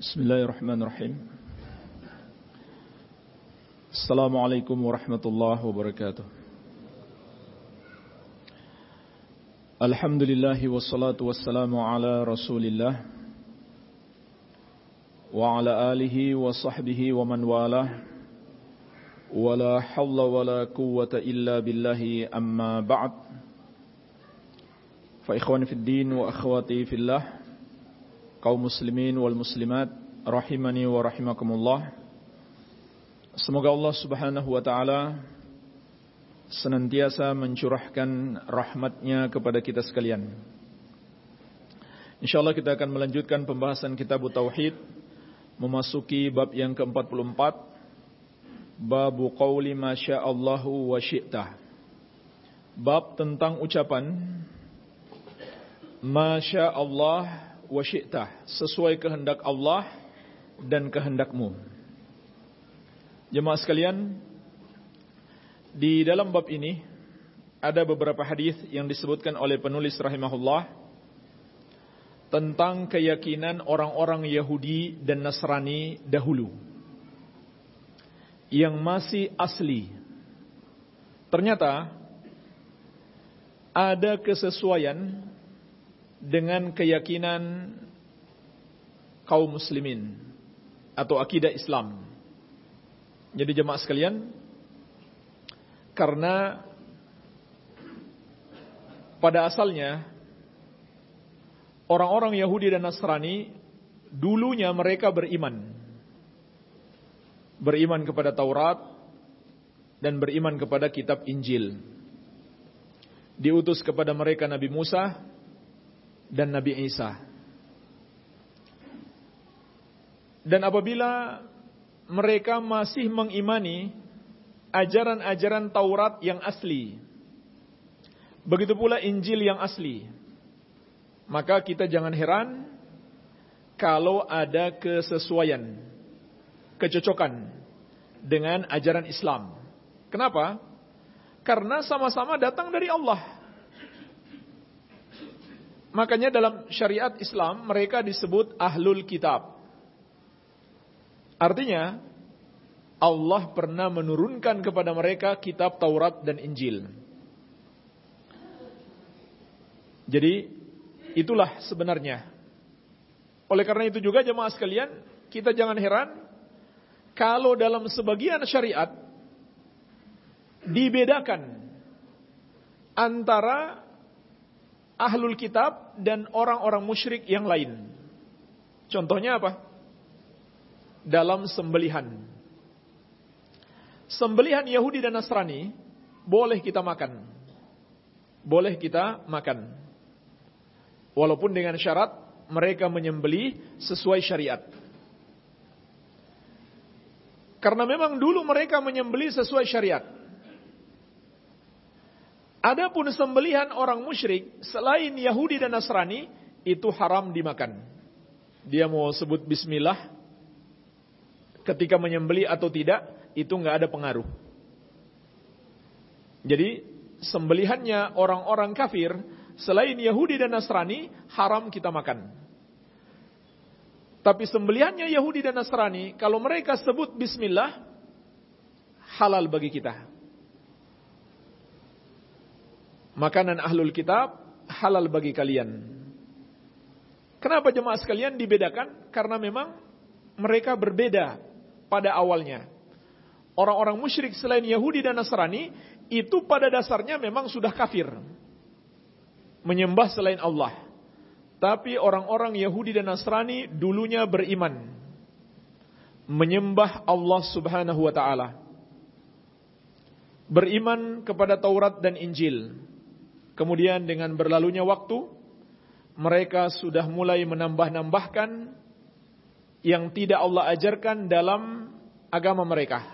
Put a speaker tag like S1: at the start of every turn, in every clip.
S1: بسم الله الرحمن الرحيم. السلام عليكم ورحمة الله وبركاته. الحمد لله والصلاة والسلام على رسول الله وعلى آله وصحبه ومن والاه. ولا حول ولا قوة إلا بالله. أما بعد. فإخواني في الدين وأخواتي في الله kaum muslimin wal muslimat rahimani wa rahimakumullah. Semoga Allah Subhanahu wa taala senantiasa mencurahkan rahmatnya kepada kita sekalian. Insyaallah kita akan melanjutkan pembahasan kitab Tauhid memasuki bab yang ke-44 bab qauli ma Allahu wa syi'ta. Bab tentang ucapan Masya Allah wa sesuai kehendak Allah dan kehendakmu. Jemaah sekalian, di dalam bab ini ada beberapa hadis yang disebutkan oleh penulis rahimahullah tentang keyakinan orang-orang Yahudi dan Nasrani dahulu yang masih asli. Ternyata ada kesesuaian dengan keyakinan kaum muslimin atau akidah Islam. Jadi jemaah sekalian, karena pada asalnya orang-orang Yahudi dan Nasrani dulunya mereka beriman. Beriman kepada Taurat dan beriman kepada kitab Injil. Diutus kepada mereka Nabi Musa dan Nabi Isa. Dan apabila mereka masih mengimani ajaran-ajaran Taurat yang asli, begitu pula Injil yang asli, maka kita jangan heran kalau ada kesesuaian, kecocokan dengan ajaran Islam. Kenapa? Karena sama-sama datang dari Allah. Makanya dalam syariat Islam mereka disebut ahlul kitab. Artinya Allah pernah menurunkan kepada mereka kitab Taurat dan Injil. Jadi itulah sebenarnya. Oleh karena itu juga jemaah sekalian, kita jangan heran kalau dalam sebagian syariat dibedakan antara ahlul kitab dan orang-orang musyrik yang lain. Contohnya apa? Dalam sembelihan. Sembelihan Yahudi dan Nasrani boleh kita makan. Boleh kita makan. Walaupun dengan syarat mereka menyembeli sesuai syariat. Karena memang dulu mereka menyembeli sesuai syariat. Adapun sembelihan orang musyrik selain Yahudi dan Nasrani itu haram dimakan. Dia mau sebut bismillah ketika menyembeli atau tidak itu nggak ada pengaruh. Jadi sembelihannya orang-orang kafir selain Yahudi dan Nasrani haram kita makan. Tapi sembelihannya Yahudi dan Nasrani kalau mereka sebut bismillah halal bagi kita makanan ahlul kitab halal bagi kalian. Kenapa jemaah sekalian dibedakan? Karena memang mereka berbeda pada awalnya. Orang-orang musyrik selain Yahudi dan Nasrani itu pada dasarnya memang sudah kafir. Menyembah selain Allah. Tapi orang-orang Yahudi dan Nasrani dulunya beriman. Menyembah Allah subhanahu wa ta'ala. Beriman kepada Taurat dan Injil Kemudian dengan berlalunya waktu, mereka sudah mulai menambah-nambahkan yang tidak Allah ajarkan dalam agama mereka.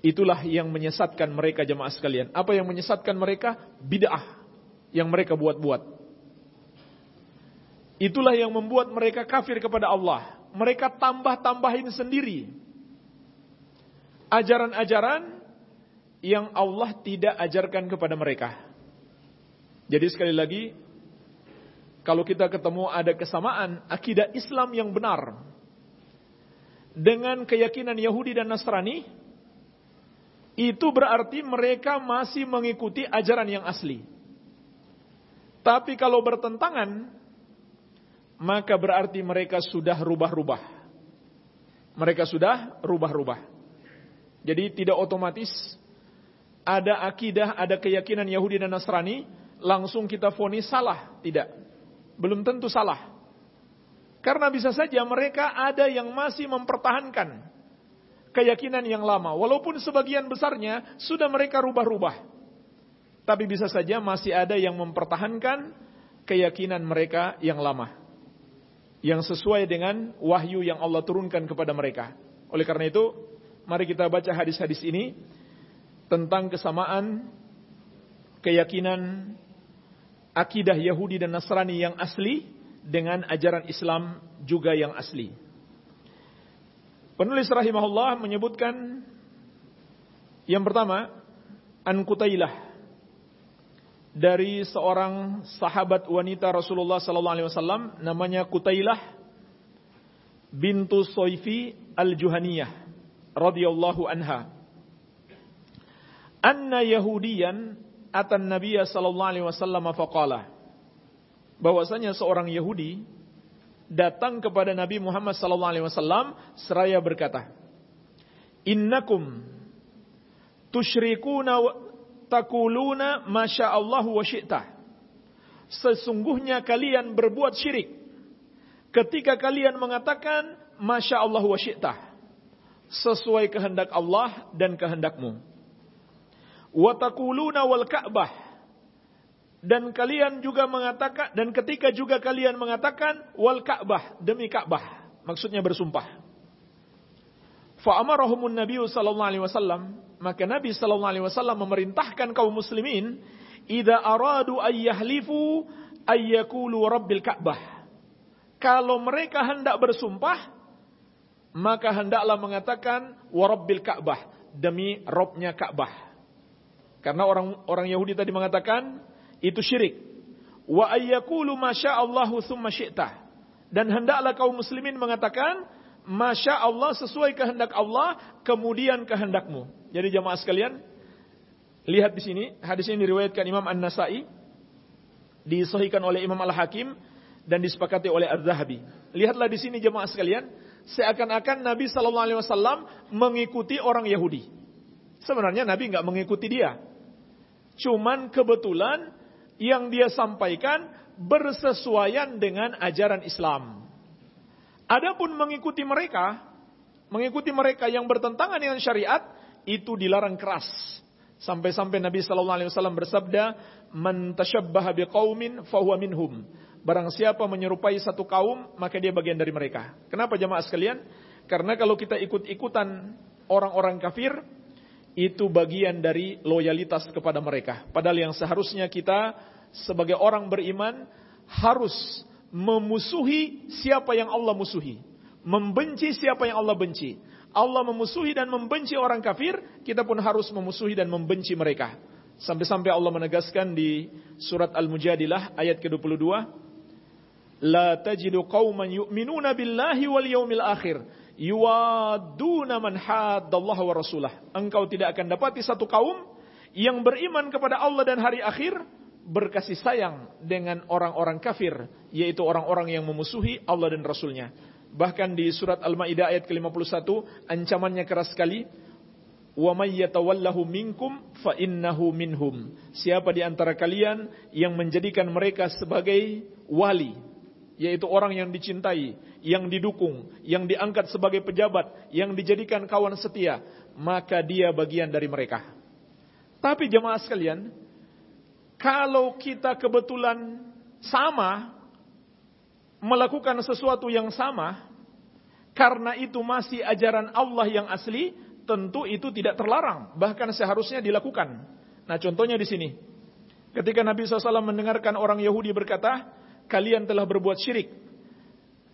S1: Itulah yang menyesatkan mereka jemaah sekalian. Apa yang menyesatkan mereka? Bid'ah yang mereka buat-buat. Itulah yang membuat mereka kafir kepada Allah. Mereka tambah-tambahin sendiri. Ajaran-ajaran yang Allah tidak ajarkan kepada mereka. Jadi sekali lagi, Kalau kita ketemu ada kesamaan akidah Islam yang benar dengan keyakinan Yahudi dan Nasrani, itu berarti mereka masih mengikuti ajaran yang asli. Tapi kalau bertentangan, maka berarti mereka sudah rubah-rubah. Mereka sudah rubah-rubah. Jadi tidak otomatis ada akidah, ada keyakinan Yahudi dan Nasrani, langsung kita fonis salah. Tidak. Belum tentu salah. Karena bisa saja mereka ada yang masih mempertahankan keyakinan yang lama. Walaupun sebagian besarnya sudah mereka rubah-rubah. Tapi bisa saja masih ada yang mempertahankan keyakinan mereka yang lama. Yang sesuai dengan wahyu yang Allah turunkan kepada mereka. Oleh karena itu, mari kita baca hadis-hadis ini tentang kesamaan keyakinan akidah Yahudi dan Nasrani yang asli dengan ajaran Islam juga yang asli. Penulis rahimahullah menyebutkan yang pertama An Kutailah dari seorang sahabat wanita Rasulullah sallallahu alaihi wasallam namanya Kutailah bintu Soifi Al-Juhaniyah radhiyallahu anha. Anna Yahudiyan atan Nabiya sallallahu alaihi wasallam faqala bahwasanya seorang Yahudi datang kepada Nabi Muhammad sallallahu alaihi wasallam seraya berkata, "Innakum tusyrikuna takuluna masya Allah wa syi'ta." Sesungguhnya kalian berbuat syirik ketika kalian mengatakan masya Allah wa syi'ta sesuai kehendak Allah dan kehendakmu. Wa wal Ka'bah. Dan kalian juga mengatakan dan ketika juga kalian mengatakan wal Ka'bah demi Ka'bah. Maksudnya bersumpah. Fa amarahumun nabiy sallallahu alaihi wasallam maka nabi sallallahu alaihi wasallam memerintahkan kaum muslimin idza aradu ay yahlifu ay yaqulu rabbil Ka'bah. Kalau mereka hendak bersumpah maka hendaklah mengatakan wa rabbil Ka'bah demi Robnya Ka'bah karena orang orang Yahudi tadi mengatakan itu syirik. Wa ayyakulu masya Allahu thumma syi'ta. Dan hendaklah kaum muslimin mengatakan, Masya Allah sesuai kehendak Allah, kemudian kehendakmu. Jadi jamaah sekalian, lihat di sini, hadis ini diriwayatkan Imam An-Nasai, disahihkan oleh Imam Al-Hakim, dan disepakati oleh Az-Zahabi. Lihatlah di sini jemaah sekalian, seakan-akan Nabi Shallallahu Alaihi Wasallam mengikuti orang Yahudi. Sebenarnya Nabi nggak mengikuti dia, cuman kebetulan yang dia sampaikan bersesuaian dengan ajaran Islam. Adapun mengikuti mereka, mengikuti mereka yang bertentangan dengan syariat itu dilarang keras. Sampai-sampai Nabi sallallahu alaihi wasallam bersabda, "Man tashabbaha biqaumin fahuwa minhum." Barang siapa menyerupai satu kaum, maka dia bagian dari mereka. Kenapa jemaah sekalian? Karena kalau kita ikut-ikutan orang-orang kafir, itu bagian dari loyalitas kepada mereka. Padahal yang seharusnya kita sebagai orang beriman harus memusuhi siapa yang Allah musuhi. Membenci siapa yang Allah benci. Allah memusuhi dan membenci orang kafir, kita pun harus memusuhi dan membenci mereka. Sampai-sampai Allah menegaskan di surat Al-Mujadilah ayat ke-22, La tajidu qawman yu'minuna billahi wal yawmil akhir yuwaduna man haddallaha wa rasulah. Engkau tidak akan dapati satu kaum yang beriman kepada Allah dan hari akhir berkasih sayang dengan orang-orang kafir, yaitu orang-orang yang memusuhi Allah dan Rasulnya. Bahkan di surat Al-Ma'idah ayat ke-51, ancamannya keras sekali. Yatawallahu minkum fa innahu minhum. Siapa di antara kalian yang menjadikan mereka sebagai wali, yaitu orang yang dicintai, yang didukung, yang diangkat sebagai pejabat, yang dijadikan kawan setia, maka dia bagian dari mereka. Tapi jemaah sekalian, kalau kita kebetulan sama melakukan sesuatu yang sama, karena itu masih ajaran Allah yang asli, tentu itu tidak terlarang, bahkan seharusnya dilakukan. Nah, contohnya di sini. Ketika Nabi SAW mendengarkan orang Yahudi berkata, kalian telah berbuat syirik.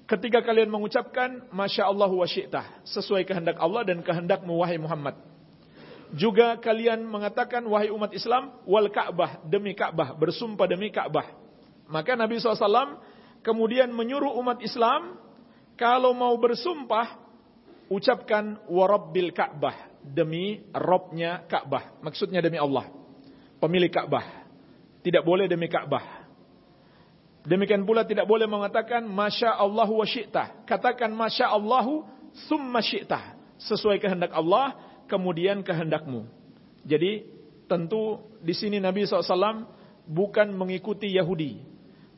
S1: Ketika kalian mengucapkan Masya Allah wa syi'tah. Sesuai kehendak Allah dan kehendakmu wahai Muhammad. Juga kalian mengatakan wahai umat Islam wal Ka'bah demi Ka'bah bersumpah demi Ka'bah. Maka Nabi SAW kemudian menyuruh umat Islam kalau mau bersumpah ucapkan warabbil Ka'bah demi Robnya Ka'bah. Maksudnya demi Allah. Pemilik Ka'bah. Tidak boleh demi Ka'bah. Demikian pula tidak boleh mengatakan Masya Allahu wa syi'ta. Katakan Masya Allahu summa syi'ta. Sesuai kehendak Allah, kemudian kehendakmu. Jadi tentu di sini Nabi SAW bukan mengikuti Yahudi.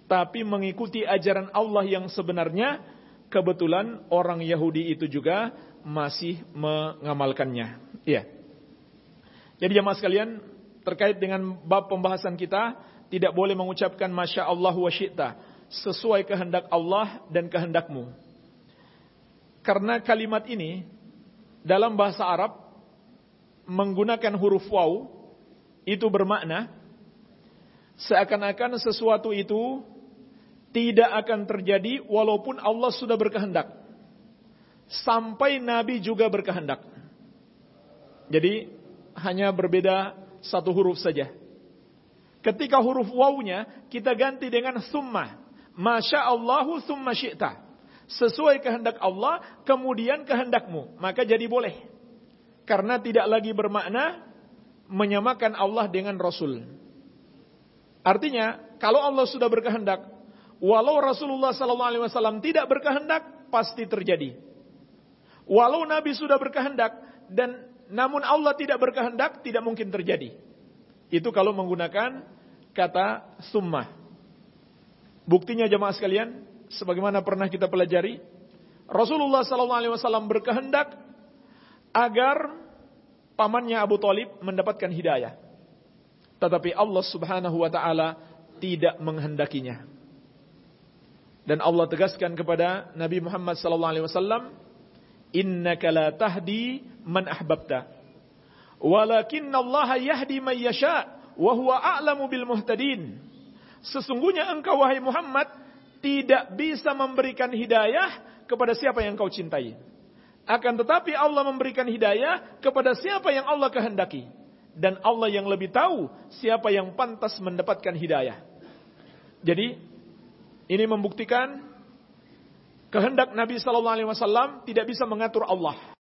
S1: Tapi mengikuti ajaran Allah yang sebenarnya kebetulan orang Yahudi itu juga masih mengamalkannya. Iya. Jadi jemaah sekalian, terkait dengan bab pembahasan kita, tidak boleh mengucapkan Masya Allah wa syi'ta. Sesuai kehendak Allah dan kehendakmu. Karena kalimat ini, dalam bahasa Arab, menggunakan huruf waw, itu bermakna, seakan-akan sesuatu itu tidak akan terjadi walaupun Allah sudah berkehendak. Sampai Nabi juga berkehendak. Jadi hanya berbeda satu huruf saja. Ketika huruf wawnya kita ganti dengan summa. Masya Allahu summa syi'ta. Sesuai kehendak Allah, kemudian kehendakmu. Maka jadi boleh. Karena tidak lagi bermakna menyamakan Allah dengan Rasul. Artinya, kalau Allah sudah berkehendak, walau Rasulullah SAW tidak berkehendak, pasti terjadi. Walau Nabi sudah berkehendak, dan namun Allah tidak berkehendak, tidak mungkin terjadi. Itu kalau menggunakan kata summah. Buktinya jemaah sekalian, sebagaimana pernah kita pelajari, Rasulullah SAW berkehendak agar pamannya Abu Talib mendapatkan hidayah. Tetapi Allah Subhanahu wa taala tidak menghendakinya. Dan Allah tegaskan kepada Nabi Muhammad wasallam, "Innaka la tahdi man ahbabta, walakinna Allah yahdi man yasha' wa huwa a'lamu bil muhtadin. Sesungguhnya engkau wahai Muhammad tidak bisa memberikan hidayah kepada siapa yang kau cintai. Akan tetapi Allah memberikan hidayah kepada siapa yang Allah kehendaki. Dan Allah yang lebih tahu siapa yang pantas mendapatkan hidayah. Jadi ini membuktikan kehendak Nabi Sallallahu Alaihi Wasallam tidak bisa mengatur Allah.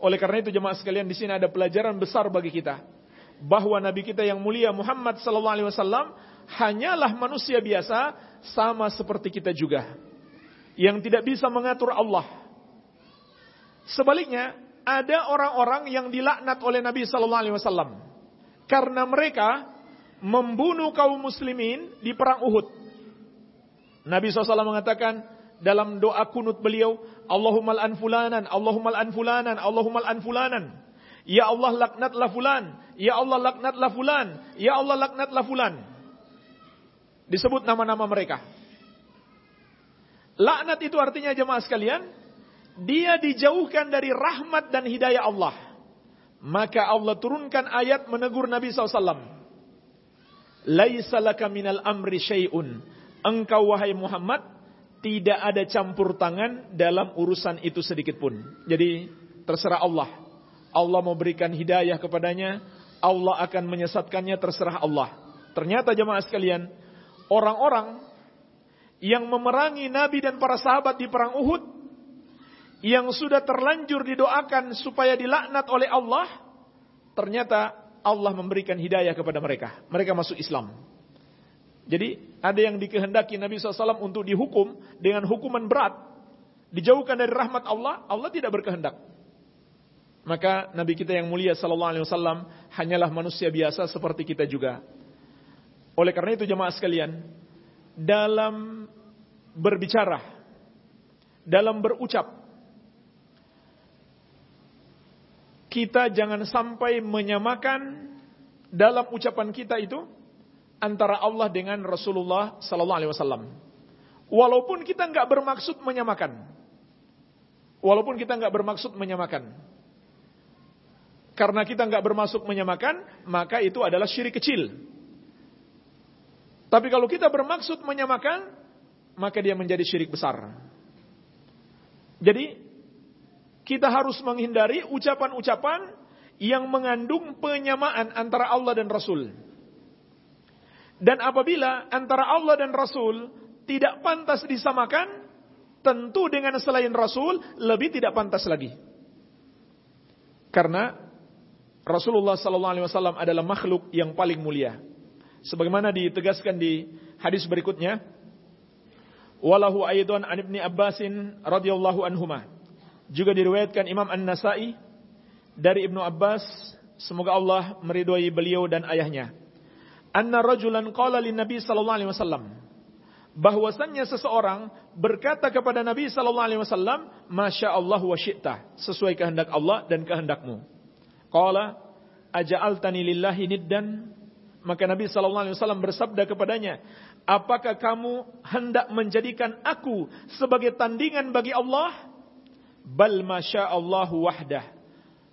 S1: Oleh karena itu jemaah sekalian di sini ada pelajaran besar bagi kita bahwa nabi kita yang mulia Muhammad sallallahu alaihi wasallam hanyalah manusia biasa sama seperti kita juga yang tidak bisa mengatur Allah. Sebaliknya, ada orang-orang yang dilaknat oleh Nabi sallallahu alaihi wasallam karena mereka membunuh kaum muslimin di perang Uhud. Nabi SAW mengatakan dalam doa kunut beliau, Allahumma al-anfulanan, Allahumma al-anfulanan, Allahumma al-anfulanan. Ya Allah laknatlah fulan. Ya Allah laknatlah fulan. Ya Allah laknatlah fulan. Disebut nama-nama mereka. Laknat itu artinya jemaah sekalian, dia dijauhkan dari rahmat dan hidayah Allah. Maka Allah turunkan ayat menegur Nabi SAW. Laisa laka minal amri syai'un. Engkau wahai Muhammad, tidak ada campur tangan dalam urusan itu sedikit pun. Jadi terserah Allah. Allah mau berikan hidayah kepadanya, Allah akan menyesatkannya terserah Allah. Ternyata jemaah sekalian, orang-orang yang memerangi Nabi dan para sahabat di perang Uhud, yang sudah terlanjur didoakan supaya dilaknat oleh Allah, ternyata Allah memberikan hidayah kepada mereka. Mereka masuk Islam. Jadi ada yang dikehendaki Nabi SAW untuk dihukum dengan hukuman berat. Dijauhkan dari rahmat Allah, Allah tidak berkehendak. Maka Nabi kita yang mulia sallallahu alaihi wasallam hanyalah manusia biasa seperti kita juga. Oleh karena itu jemaah sekalian, dalam berbicara, dalam berucap, kita jangan sampai menyamakan dalam ucapan kita itu antara Allah dengan Rasulullah sallallahu alaihi wasallam. Walaupun kita nggak bermaksud menyamakan. Walaupun kita nggak bermaksud menyamakan. Karena kita nggak bermasuk menyamakan, maka itu adalah syirik kecil. Tapi kalau kita bermaksud menyamakan, maka dia menjadi syirik besar. Jadi, kita harus menghindari ucapan-ucapan yang mengandung penyamaan antara Allah dan Rasul. Dan apabila antara Allah dan Rasul tidak pantas disamakan, tentu dengan selain Rasul lebih tidak pantas lagi. Karena Rasulullah sallallahu alaihi wasallam adalah makhluk yang paling mulia. Sebagaimana ditegaskan di hadis berikutnya, walahu aidan an ibni Abbasin radhiyallahu anhuma. Juga diriwayatkan Imam An-Nasa'i dari Ibnu Abbas, semoga Allah meridhai beliau dan ayahnya. Anna rajulan qala lin Nabi sallallahu alaihi wasallam bahwasannya seseorang berkata kepada Nabi sallallahu alaihi wasallam, "Masya Allah wa syi'ta," sesuai kehendak Allah dan kehendakmu. Qala, "Aja'altani lillahi niddan?" Maka Nabi sallallahu alaihi wasallam bersabda kepadanya, "Apakah kamu hendak menjadikan aku sebagai tandingan bagi Allah?" Bal masya Allah wahdah.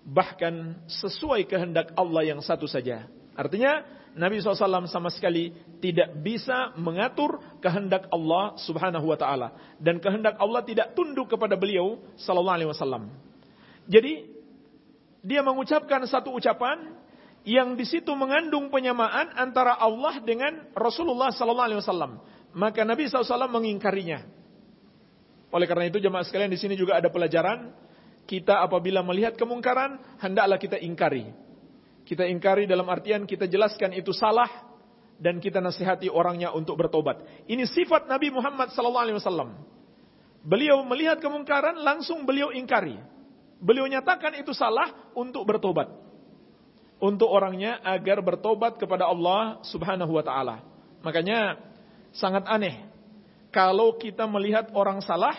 S1: Bahkan sesuai kehendak Allah yang satu saja. Artinya, Nabi SAW sama sekali tidak bisa mengatur kehendak Allah Subhanahu wa taala dan kehendak Allah tidak tunduk kepada beliau sallallahu alaihi wasallam. Jadi dia mengucapkan satu ucapan yang di situ mengandung penyamaan antara Allah dengan Rasulullah sallallahu alaihi wasallam. Maka Nabi SAW mengingkarinya. Oleh karena itu jemaah sekalian di sini juga ada pelajaran kita apabila melihat kemungkaran hendaklah kita ingkari kita ingkari dalam artian kita jelaskan itu salah dan kita nasihati orangnya untuk bertobat. Ini sifat Nabi Muhammad SAW. Beliau melihat kemungkaran langsung beliau ingkari. Beliau nyatakan itu salah untuk bertobat. Untuk orangnya agar bertobat kepada Allah Subhanahu wa taala. Makanya sangat aneh kalau kita melihat orang salah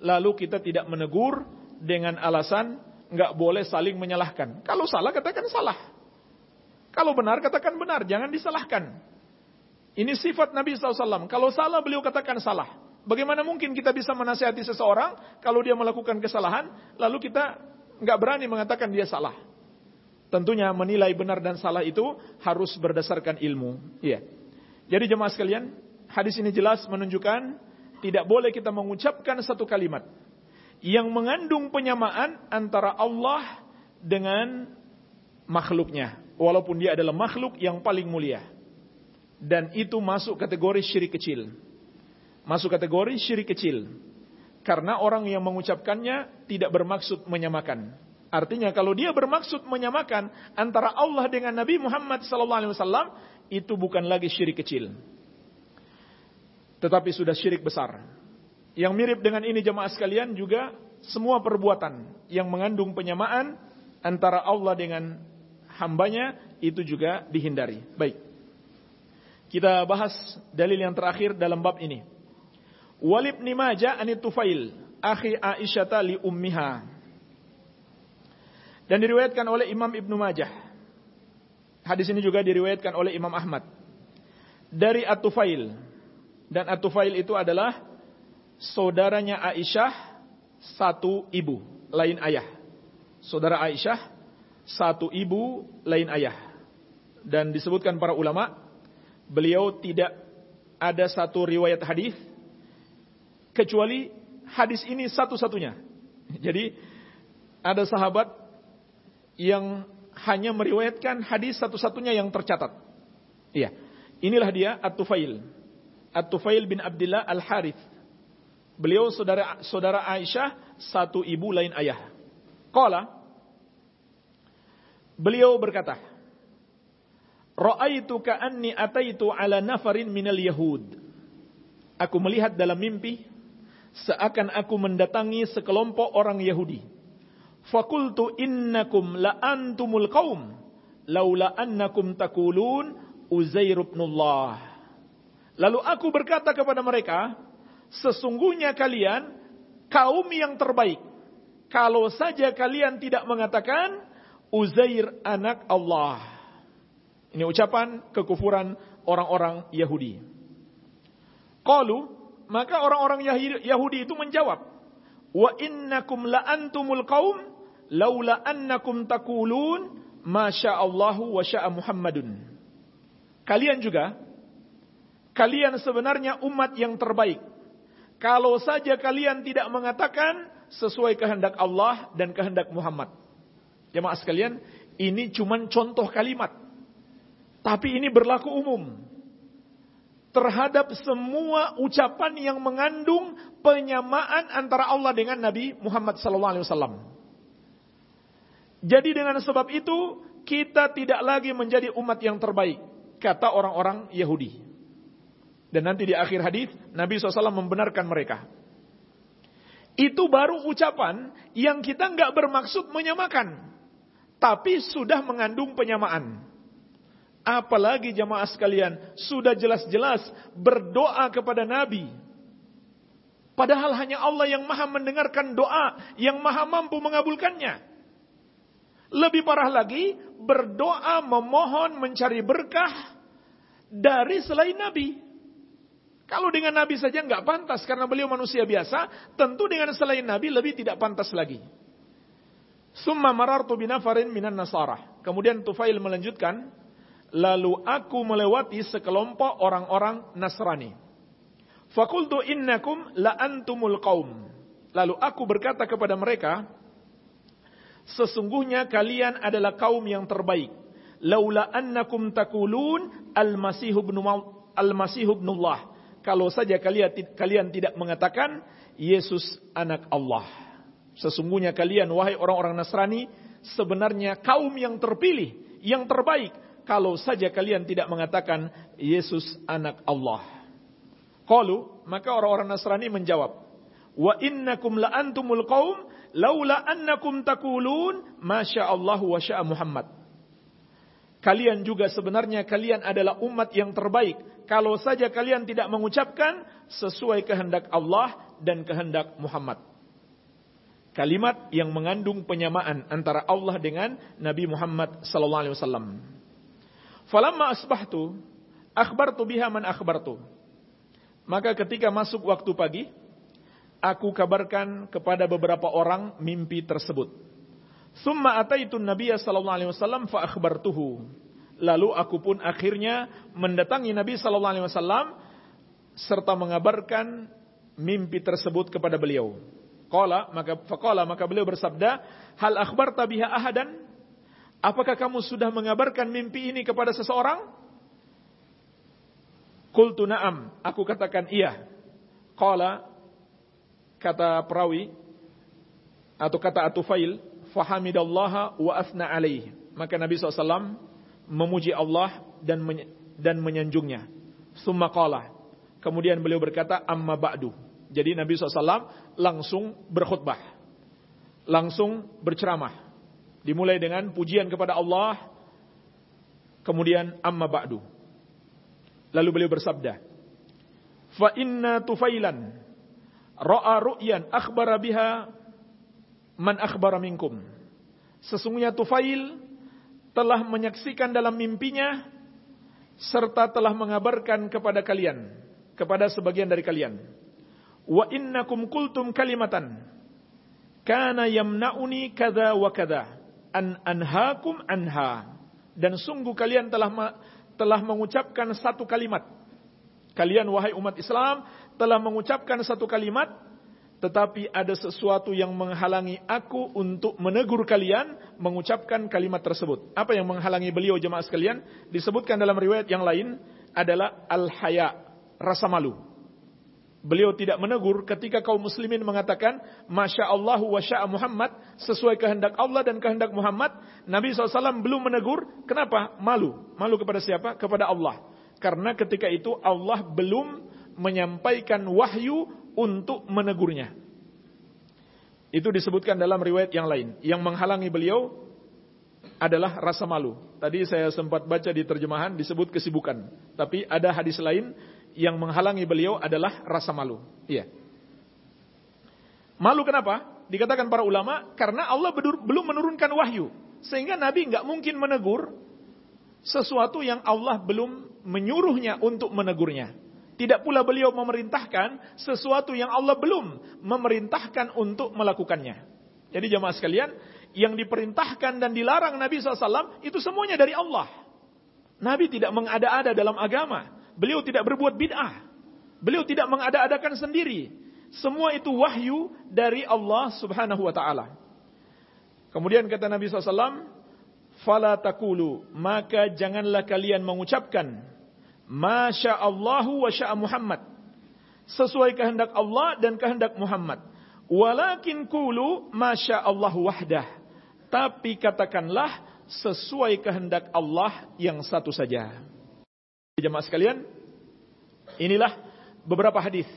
S1: lalu kita tidak menegur dengan alasan nggak boleh saling menyalahkan. Kalau salah katakan salah. Kalau benar katakan benar, jangan disalahkan. Ini sifat Nabi SAW. Kalau salah beliau katakan salah. Bagaimana mungkin kita bisa menasihati seseorang kalau dia melakukan kesalahan, lalu kita nggak berani mengatakan dia salah. Tentunya menilai benar dan salah itu harus berdasarkan ilmu. Iya. Jadi jemaah sekalian, hadis ini jelas menunjukkan tidak boleh kita mengucapkan satu kalimat yang mengandung penyamaan antara Allah dengan makhluknya. Walaupun dia adalah makhluk yang paling mulia. Dan itu masuk kategori syirik kecil. Masuk kategori syirik kecil. Karena orang yang mengucapkannya tidak bermaksud menyamakan. Artinya kalau dia bermaksud menyamakan antara Allah dengan Nabi Muhammad SAW, itu bukan lagi syirik kecil. Tetapi sudah syirik besar. Yang mirip dengan ini jemaah sekalian juga semua perbuatan yang mengandung penyamaan antara Allah dengan hambanya itu juga dihindari. Baik. Kita bahas dalil yang terakhir dalam bab ini. Walib nimaja anitufail akhi Aisyata li ummiha. Dan diriwayatkan oleh Imam Ibnu Majah. Hadis ini juga diriwayatkan oleh Imam Ahmad. Dari Atufail. Dan Atufail itu adalah saudaranya Aisyah satu ibu, lain ayah. Saudara Aisyah satu ibu, lain ayah. Dan disebutkan para ulama, beliau tidak ada satu riwayat hadis kecuali hadis ini satu-satunya. Jadi ada sahabat yang hanya meriwayatkan hadis satu-satunya yang tercatat. Iya. Inilah dia At-Tufail. At-Tufail bin Abdullah Al-Harith Beliau saudara saudara Aisyah satu ibu lain ayah. Qala Beliau berkata, Ra'aitu ka'anni ataitu ala nafarin minal yahud. Aku melihat dalam mimpi seakan aku mendatangi sekelompok orang Yahudi. Fakultu innakum la antumul qaum laula annakum takulun Uzair ibnullah. Lalu aku berkata kepada mereka, sesungguhnya kalian kaum yang terbaik. Kalau saja kalian tidak mengatakan Uzair anak Allah. Ini ucapan kekufuran orang-orang Yahudi. Qalu, maka orang-orang Yahudi itu menjawab, "Wa innakum la antumul qaum laula annakum taqulun ma Allahu wa syaa Muhammadun." Kalian juga kalian sebenarnya umat yang terbaik kalau saja kalian tidak mengatakan sesuai kehendak Allah dan kehendak Muhammad. Jemaah sekalian, ini cuma contoh kalimat. Tapi ini berlaku umum. terhadap semua ucapan yang mengandung penyamaan antara Allah dengan Nabi Muhammad SAW. Jadi dengan sebab itu kita tidak lagi menjadi umat yang terbaik, kata orang-orang Yahudi. Dan nanti di akhir hadis Nabi SAW membenarkan mereka. Itu baru ucapan yang kita nggak bermaksud menyamakan, tapi sudah mengandung penyamaan. Apalagi jamaah sekalian, sudah jelas-jelas berdoa kepada Nabi. Padahal hanya Allah yang maha mendengarkan doa, yang maha mampu mengabulkannya. Lebih parah lagi, berdoa memohon mencari berkah dari selain Nabi. Kalau dengan Nabi saja nggak pantas karena beliau manusia biasa, tentu dengan selain Nabi lebih tidak pantas lagi. Summa marartu binafarin minan nasarah. Kemudian Tufail melanjutkan, Lalu aku melewati sekelompok orang-orang Nasrani. Fakultu innakum la antumul qaum. Lalu aku berkata kepada mereka, sesungguhnya kalian adalah kaum yang terbaik. Laula annakum takulun al-masih ibn al-masih ibnullah. Kalau saja kalian kalian tidak mengatakan Yesus anak Allah. Sesungguhnya kalian wahai orang-orang Nasrani sebenarnya kaum yang terpilih, yang terbaik kalau saja kalian tidak mengatakan Yesus anak Allah. Qalu, maka orang-orang Nasrani menjawab, "Wa innakum la antumul qaum laula annakum taqulun masya Allah wa syaa Muhammad." Kalian juga sebenarnya kalian adalah umat yang terbaik kalau saja kalian tidak mengucapkan sesuai kehendak Allah dan kehendak Muhammad. Kalimat yang mengandung penyamaan antara Allah dengan Nabi Muhammad sallallahu alaihi wasallam. Falamma asbahtu, akhbartu biha man akhbartu. Maka ketika masuk waktu pagi, aku kabarkan kepada beberapa orang mimpi tersebut. Summa ataitu Nabiya sallallahu alaihi wasallam fa akhbartuhu. Lalu aku pun akhirnya mendatangi Nabi sallallahu alaihi wasallam serta mengabarkan mimpi tersebut kepada beliau. Qala maka faqala maka beliau bersabda, "Hal akhbarta biha ahadan?" Apakah kamu sudah mengabarkan mimpi ini kepada seseorang? Kultu na'am. Aku katakan iya. Qala. Kata perawi. Atau kata Atufail. Fahamidallaha wa asna alaih. Maka Nabi SAW memuji Allah dan dan menyanjungnya. Summa qala. Kemudian beliau berkata amma ba'du. Jadi Nabi SAW langsung berkhutbah. Langsung berceramah Dimulai dengan pujian kepada Allah, kemudian amma ba'du. Lalu beliau bersabda, "Fa inna tufailan ra'a ru'yan akhbara biha man akhbara minkum." Sesungguhnya Tufail telah menyaksikan dalam mimpinya serta telah mengabarkan kepada kalian, kepada sebagian dari kalian. Wa innakum kultum kalimatan kana yamna'uni kada wa kada an anhakum anha dan sungguh kalian telah telah mengucapkan satu kalimat kalian wahai umat Islam telah mengucapkan satu kalimat tetapi ada sesuatu yang menghalangi aku untuk menegur kalian mengucapkan kalimat tersebut apa yang menghalangi beliau jemaah sekalian disebutkan dalam riwayat yang lain adalah al-haya rasa malu Beliau tidak menegur ketika kaum muslimin mengatakan Masya Allah wa sya'a Muhammad sesuai kehendak Allah dan kehendak Muhammad. Nabi SAW belum menegur. Kenapa? Malu. Malu kepada siapa? Kepada Allah. Karena ketika itu Allah belum menyampaikan wahyu untuk menegurnya. Itu disebutkan dalam riwayat yang lain. Yang menghalangi beliau adalah rasa malu. Tadi saya sempat baca di terjemahan disebut kesibukan. Tapi ada hadis lain yang menghalangi beliau adalah rasa malu. Iya. Malu kenapa? Dikatakan para ulama karena Allah belum menurunkan wahyu sehingga Nabi nggak mungkin menegur sesuatu yang Allah belum menyuruhnya untuk menegurnya. Tidak pula beliau memerintahkan sesuatu yang Allah belum memerintahkan untuk melakukannya. Jadi jemaah sekalian, yang diperintahkan dan dilarang Nabi SAW itu semuanya dari Allah. Nabi tidak mengada-ada dalam agama. Beliau tidak berbuat bid'ah. Beliau tidak mengada-adakan sendiri. Semua itu wahyu dari Allah Subhanahu wa taala. Kemudian kata Nabi SAW, "Fala takulu, maka janganlah kalian mengucapkan Masya Allahu wa sya'a Muhammad. Sesuai kehendak Allah dan kehendak Muhammad. Walakin kulu Masya Allah wahdah. Tapi katakanlah sesuai kehendak Allah yang satu saja. Jemaah sekalian, inilah beberapa hadis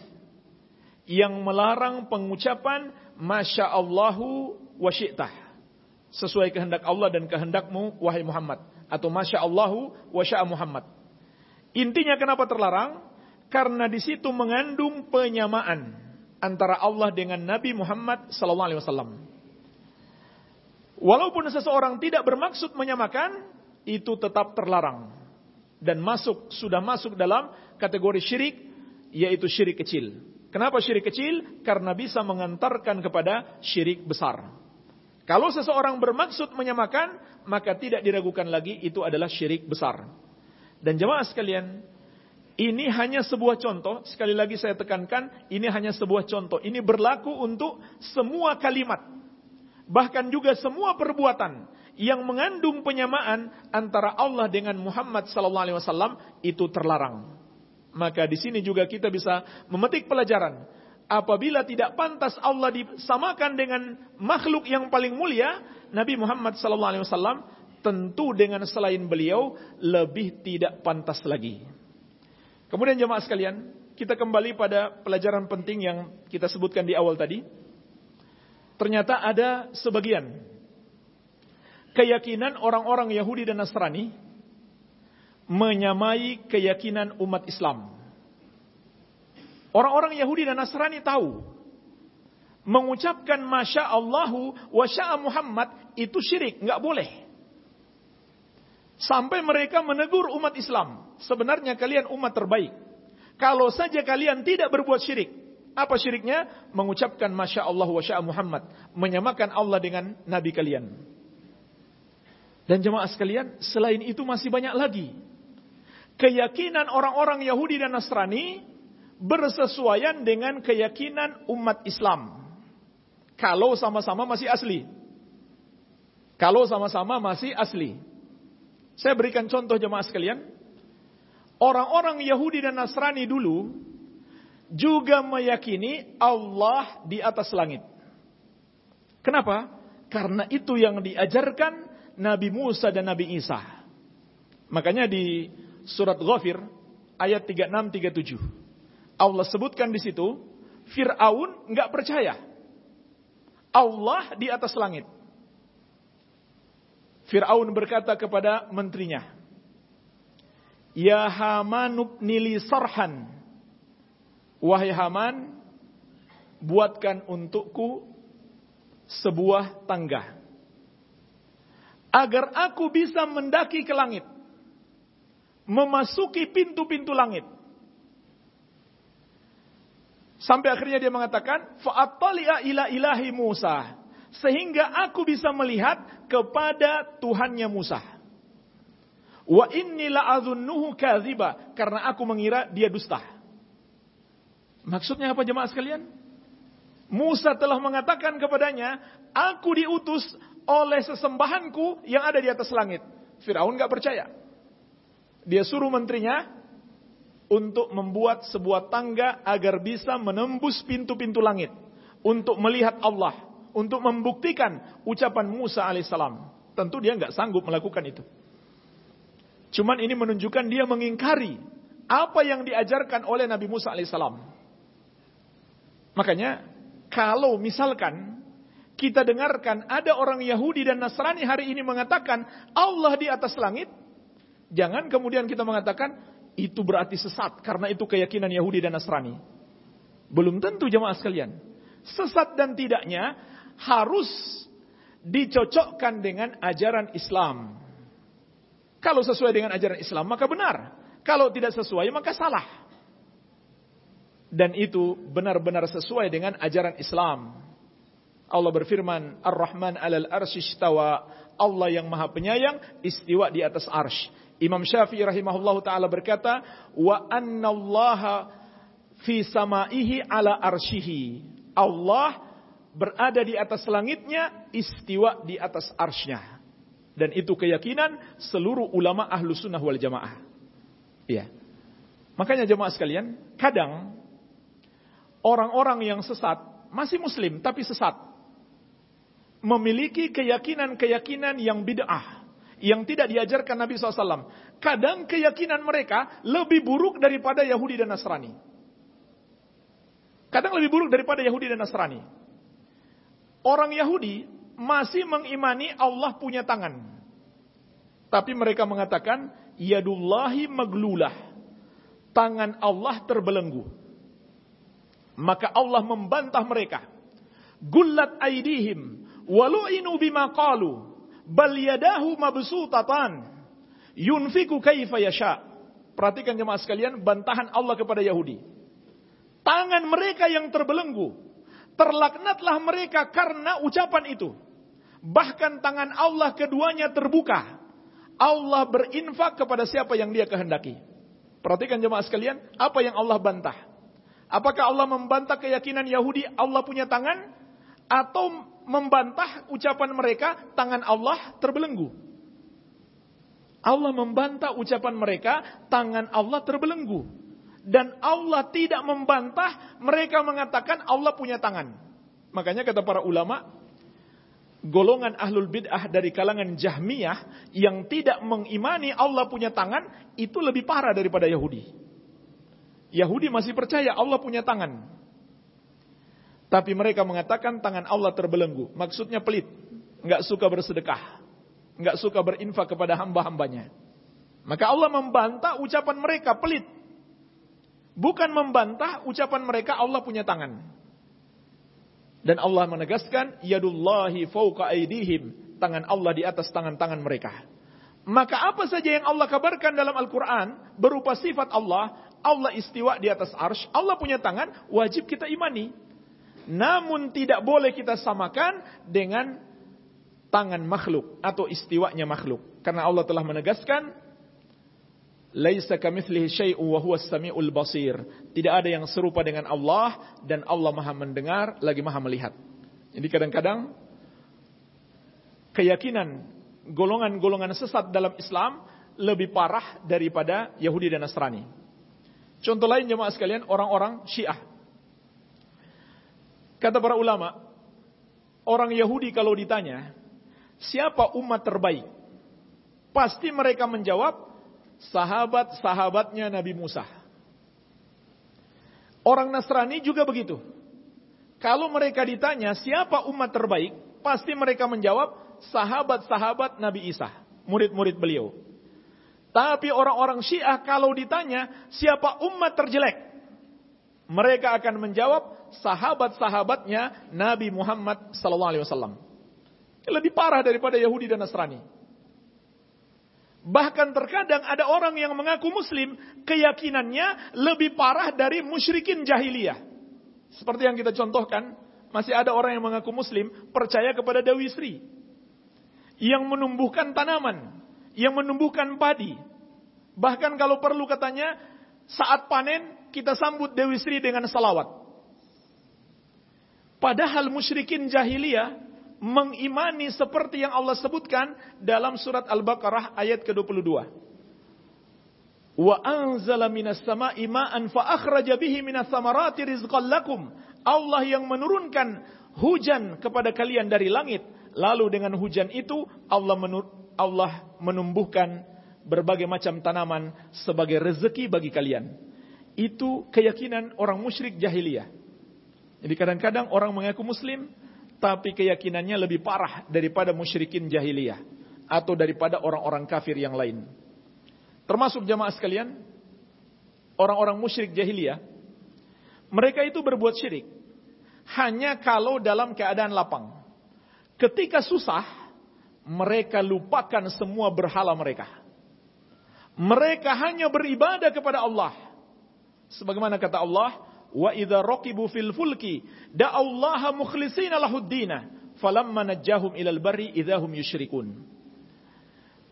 S1: yang melarang pengucapan Masya Allahu wa syi'tah. Sesuai kehendak Allah dan kehendakmu, wahai Muhammad. Atau Masya Allahu wa sya'a Muhammad. Intinya kenapa terlarang? Karena di situ mengandung penyamaan antara Allah dengan Nabi Muhammad wasallam. Walaupun seseorang tidak bermaksud menyamakan, itu tetap terlarang dan masuk sudah masuk dalam kategori syirik yaitu syirik kecil. Kenapa syirik kecil? Karena bisa mengantarkan kepada syirik besar. Kalau seseorang bermaksud menyamakan, maka tidak diragukan lagi itu adalah syirik besar. Dan jemaah sekalian, ini hanya sebuah contoh, sekali lagi saya tekankan, ini hanya sebuah contoh. Ini berlaku untuk semua kalimat. Bahkan juga semua perbuatan yang mengandung penyamaan antara Allah dengan Muhammad sallallahu alaihi wasallam itu terlarang. Maka di sini juga kita bisa memetik pelajaran. Apabila tidak pantas Allah disamakan dengan makhluk yang paling mulia, Nabi Muhammad sallallahu alaihi wasallam tentu dengan selain beliau lebih tidak pantas lagi. Kemudian jemaah sekalian, kita kembali pada pelajaran penting yang kita sebutkan di awal tadi. Ternyata ada sebagian keyakinan orang-orang Yahudi dan Nasrani menyamai keyakinan umat Islam. Orang-orang Yahudi dan Nasrani tahu mengucapkan Masya Allahu wa sya'a Muhammad itu syirik, nggak boleh. Sampai mereka menegur umat Islam. Sebenarnya kalian umat terbaik. Kalau saja kalian tidak berbuat syirik. Apa syiriknya? Mengucapkan Masya Allah wa Sya Muhammad. Menyamakan Allah dengan Nabi kalian. Dan jemaah sekalian, selain itu masih banyak lagi. Keyakinan orang-orang Yahudi dan Nasrani bersesuaian dengan keyakinan umat Islam. Kalau sama-sama masih asli. Kalau sama-sama masih asli. Saya berikan contoh jemaah sekalian. Orang-orang Yahudi dan Nasrani dulu juga meyakini Allah di atas langit. Kenapa? Karena itu yang diajarkan Nabi Musa dan Nabi Isa. Makanya di surat Ghafir ayat 36 37 Allah sebutkan di situ Firaun nggak percaya Allah di atas langit. Fir'aun berkata kepada menterinya, Ya Haman nili sarhan. Wahai Haman, buatkan untukku sebuah tangga. Agar aku bisa mendaki ke langit. Memasuki pintu-pintu langit. Sampai akhirnya dia mengatakan, Fa'attali'a ila ilahi Musa sehingga aku bisa melihat kepada Tuhannya Musa. Wa inni la'adhunnuhu kadhiba karena aku mengira dia dusta. Maksudnya apa jemaah sekalian? Musa telah mengatakan kepadanya, aku diutus oleh sesembahanku yang ada di atas langit. Firaun gak percaya. Dia suruh menterinya untuk membuat sebuah tangga agar bisa menembus pintu-pintu langit untuk melihat Allah untuk membuktikan ucapan Musa alaihissalam. Tentu dia nggak sanggup melakukan itu. Cuman ini menunjukkan dia mengingkari apa yang diajarkan oleh Nabi Musa alaihissalam. Makanya kalau misalkan kita dengarkan ada orang Yahudi dan Nasrani hari ini mengatakan Allah di atas langit, jangan kemudian kita mengatakan itu berarti sesat karena itu keyakinan Yahudi dan Nasrani. Belum tentu jemaah sekalian. Sesat dan tidaknya harus dicocokkan dengan ajaran Islam. Kalau sesuai dengan ajaran Islam maka benar. Kalau tidak sesuai maka salah. Dan itu benar-benar sesuai dengan ajaran Islam. Allah berfirman, Ar-Rahman alal arsy istawa. Allah yang maha penyayang istiwa di atas arsh. Imam Syafi'i rahimahullahu taala berkata, "Wa anna Allah fi samaihi ala arshihi." Allah berada di atas langitnya, istiwa di atas arsnya. Dan itu keyakinan seluruh ulama ahlu sunnah wal jamaah. Ya. Makanya jemaah sekalian, kadang orang-orang yang sesat, masih muslim tapi sesat, memiliki keyakinan-keyakinan yang bid'ah, yang tidak diajarkan Nabi SAW. Kadang keyakinan mereka lebih buruk daripada Yahudi dan Nasrani. Kadang lebih buruk daripada Yahudi dan Nasrani. Orang Yahudi masih mengimani Allah punya tangan. Tapi mereka mengatakan, Yadullahi maglulah tangan Allah terbelenggu. Maka Allah membantah mereka. Gullat aidihim walu'inu bima qalu bal yadahu mabsutatan yunfiku kaifa yasha. Perhatikan jemaah sekalian bantahan Allah kepada Yahudi. Tangan mereka yang terbelenggu. Terlaknatlah mereka karena ucapan itu. Bahkan tangan Allah keduanya terbuka. Allah berinfak kepada siapa yang dia kehendaki. Perhatikan jemaah sekalian, apa yang Allah bantah? Apakah Allah membantah keyakinan Yahudi Allah punya tangan? Atau membantah ucapan mereka tangan Allah terbelenggu? Allah membantah ucapan mereka tangan Allah terbelenggu. Dan Allah tidak membantah mereka mengatakan Allah punya tangan. Makanya kata para ulama, golongan ahlul bid'ah dari kalangan Jahmiyah yang tidak mengimani Allah punya tangan itu lebih parah daripada Yahudi. Yahudi masih percaya Allah punya tangan. Tapi mereka mengatakan tangan Allah terbelenggu. Maksudnya pelit. Nggak suka bersedekah. Nggak suka berinfak kepada hamba-hambanya. Maka Allah membantah ucapan mereka pelit. Bukan membantah ucapan mereka Allah punya tangan. Dan Allah menegaskan, Yadullahi fauqa aidihim. Tangan Allah di atas tangan-tangan mereka. Maka apa saja yang Allah kabarkan dalam Al-Quran, berupa sifat Allah, Allah istiwa di atas arsh, Allah punya tangan, wajib kita imani. Namun tidak boleh kita samakan dengan tangan makhluk atau istiwanya makhluk. Karena Allah telah menegaskan, Laisa kamitslihi syai'un wa huwas samiul basir. Tidak ada yang serupa dengan Allah dan Allah Maha mendengar lagi Maha melihat. Jadi kadang-kadang keyakinan golongan-golongan sesat dalam Islam lebih parah daripada Yahudi dan Nasrani. Contoh lain jemaah sekalian orang-orang Syiah. Kata para ulama, orang Yahudi kalau ditanya, siapa umat terbaik? Pasti mereka menjawab, sahabat-sahabatnya Nabi Musa. Orang Nasrani juga begitu. Kalau mereka ditanya siapa umat terbaik, pasti mereka menjawab sahabat-sahabat Nabi Isa, murid-murid beliau. Tapi orang-orang Syiah kalau ditanya siapa umat terjelek, mereka akan menjawab sahabat-sahabatnya Nabi Muhammad sallallahu alaihi wasallam. Lebih parah daripada Yahudi dan Nasrani. Bahkan terkadang ada orang yang mengaku muslim, keyakinannya lebih parah dari musyrikin jahiliyah. Seperti yang kita contohkan, masih ada orang yang mengaku muslim, percaya kepada Dewi Sri. Yang menumbuhkan tanaman, yang menumbuhkan padi. Bahkan kalau perlu katanya, saat panen, kita sambut Dewi Sri dengan salawat. Padahal musyrikin jahiliyah mengimani seperti yang Allah sebutkan dalam surat Al-Baqarah ayat ke-22. Wa anzala minas sama'i ma'an fa akhraja bihi minas samarati rizqan lakum. Allah yang menurunkan hujan kepada kalian dari langit. Lalu dengan hujan itu Allah menur Allah menumbuhkan berbagai macam tanaman sebagai rezeki bagi kalian. Itu keyakinan orang musyrik jahiliyah. Jadi kadang-kadang orang mengaku muslim tapi keyakinannya lebih parah daripada musyrikin jahiliyah atau daripada orang-orang kafir yang lain. Termasuk jamaah sekalian, orang-orang musyrik jahiliyah, mereka itu berbuat syirik hanya kalau dalam keadaan lapang. Ketika susah, mereka lupakan semua berhala mereka. Mereka hanya beribadah kepada Allah. Sebagaimana kata Allah, Wa idza raqibu fil fulki da'allaha mukhlishina lahuddina falamma najjahum ilal barri idzahum yusyrikun.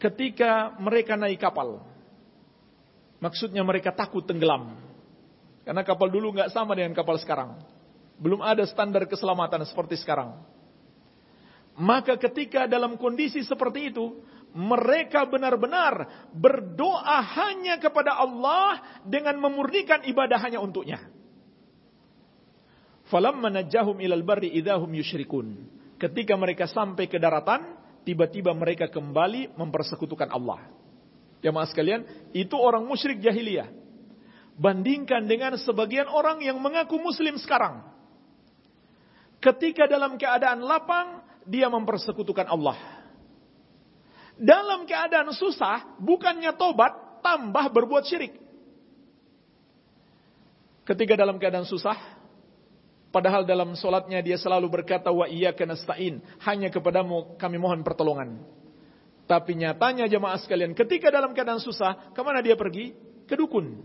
S1: Ketika mereka naik kapal, maksudnya mereka takut tenggelam. Karena kapal dulu nggak sama dengan kapal sekarang. Belum ada standar keselamatan seperti sekarang. Maka ketika dalam kondisi seperti itu, mereka benar-benar berdoa hanya kepada Allah dengan memurnikan ibadah hanya untuknya. Falamma najjahum ilal barri idahum. Ketika mereka sampai ke daratan, tiba-tiba mereka kembali mempersekutukan Allah. Jamaah sekalian, itu orang musyrik jahiliyah. Bandingkan dengan sebagian orang yang mengaku muslim sekarang. Ketika dalam keadaan lapang, dia mempersekutukan Allah. Dalam keadaan susah, bukannya tobat, tambah berbuat syirik. Ketika dalam keadaan susah, padahal dalam solatnya dia selalu berkata, wa iya nasta'in, hanya kepadamu kami mohon pertolongan. Tapi nyatanya jemaah sekalian, ketika dalam keadaan susah, ke mana dia pergi? Ke dukun.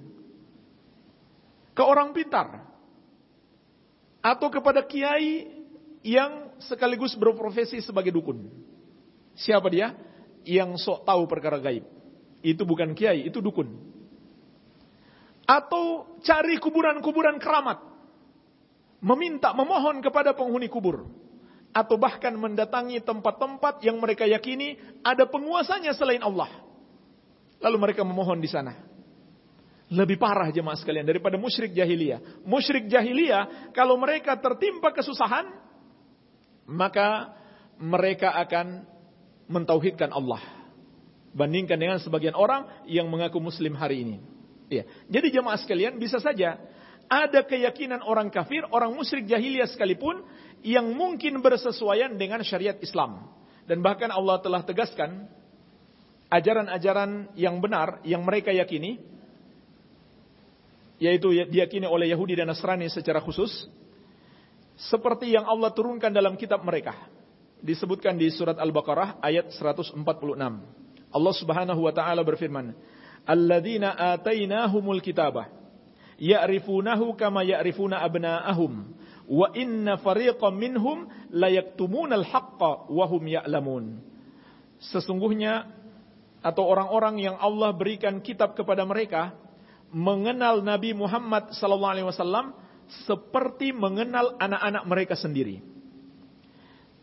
S1: Ke orang pintar. Atau kepada kiai yang sekaligus berprofesi sebagai dukun. Siapa dia? Yang sok tahu perkara gaib. Itu bukan kiai, itu dukun. Atau cari kuburan-kuburan keramat. Meminta, memohon kepada penghuni kubur. Atau bahkan mendatangi tempat-tempat yang mereka yakini ada penguasanya selain Allah. Lalu mereka memohon di sana. Lebih parah jemaah sekalian daripada musyrik jahiliyah. Musyrik jahiliyah kalau mereka tertimpa kesusahan maka mereka akan mentauhidkan Allah. Bandingkan dengan sebagian orang yang mengaku muslim hari ini. Ya. Jadi jemaah sekalian bisa saja ada keyakinan orang kafir, orang musyrik jahiliyah sekalipun yang mungkin bersesuaian dengan syariat Islam. Dan bahkan Allah telah tegaskan ajaran-ajaran yang benar yang mereka yakini yaitu diyakini oleh Yahudi dan Nasrani secara khusus seperti yang Allah turunkan dalam kitab mereka. Disebutkan di surat Al-Baqarah ayat 146. Allah Subhanahu wa taala berfirman, "Alladzina atainahumul kitaba ya'rifunahu kama ya'rifuna abna'ahum wa inna fariqam minhum layaktumunal haqqa wa hum ya'lamun." Sesungguhnya atau orang-orang yang Allah berikan kitab kepada mereka mengenal Nabi Muhammad sallallahu alaihi wasallam seperti mengenal anak-anak mereka sendiri.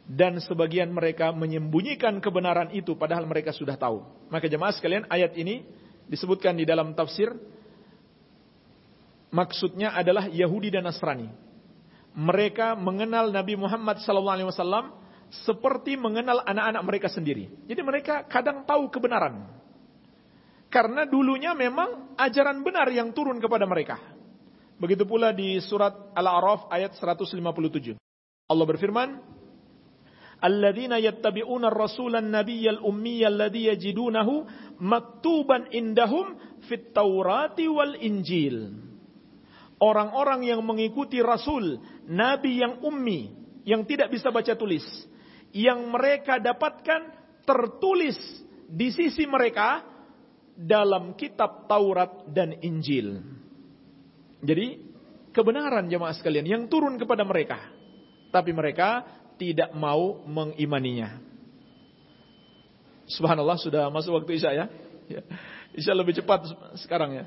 S1: Dan sebagian mereka menyembunyikan kebenaran itu padahal mereka sudah tahu. Maka jemaah sekalian ayat ini disebutkan di dalam tafsir maksudnya adalah Yahudi dan Nasrani. Mereka mengenal Nabi Muhammad SAW seperti mengenal anak-anak mereka sendiri. Jadi mereka kadang tahu kebenaran. Karena dulunya memang ajaran benar yang turun kepada mereka. Begitu pula di surat Al-A'raf ayat 157. Allah berfirman, Alladzina yattabi'una ar-rasula an-nabiyya al-ummiyya alladhi yajidunahu maktuban indahum fit Taurati wal Injil. Orang-orang yang mengikuti Rasul, Nabi yang ummi, yang tidak bisa baca tulis, yang mereka dapatkan tertulis di sisi mereka dalam kitab Taurat dan Injil. Jadi kebenaran jemaah sekalian yang turun kepada mereka. Tapi mereka tidak mau mengimaninya. Subhanallah sudah masuk waktu Isya ya. ya. Isya lebih cepat sekarang ya.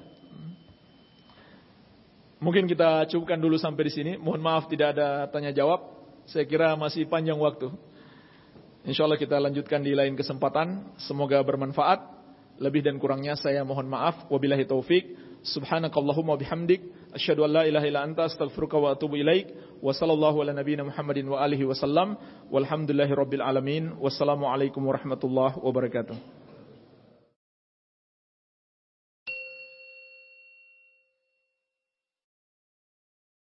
S1: Mungkin kita cukupkan dulu sampai di sini. Mohon maaf tidak ada tanya jawab. Saya kira masih panjang waktu. Insya Allah kita lanjutkan di lain kesempatan. Semoga bermanfaat. Lebih dan kurangnya saya mohon maaf. Wabillahi taufik. Subhanakallahumma bihamdik asyhadu an la ilaha illa anta astaghfiruka wa atubu ilaik wa sallallahu ala nabiyyina Muhammadin wa alihi wasallam walhamdulillahi rabbil alamin wassalamu alaikum warahmatullahi wabarakatuh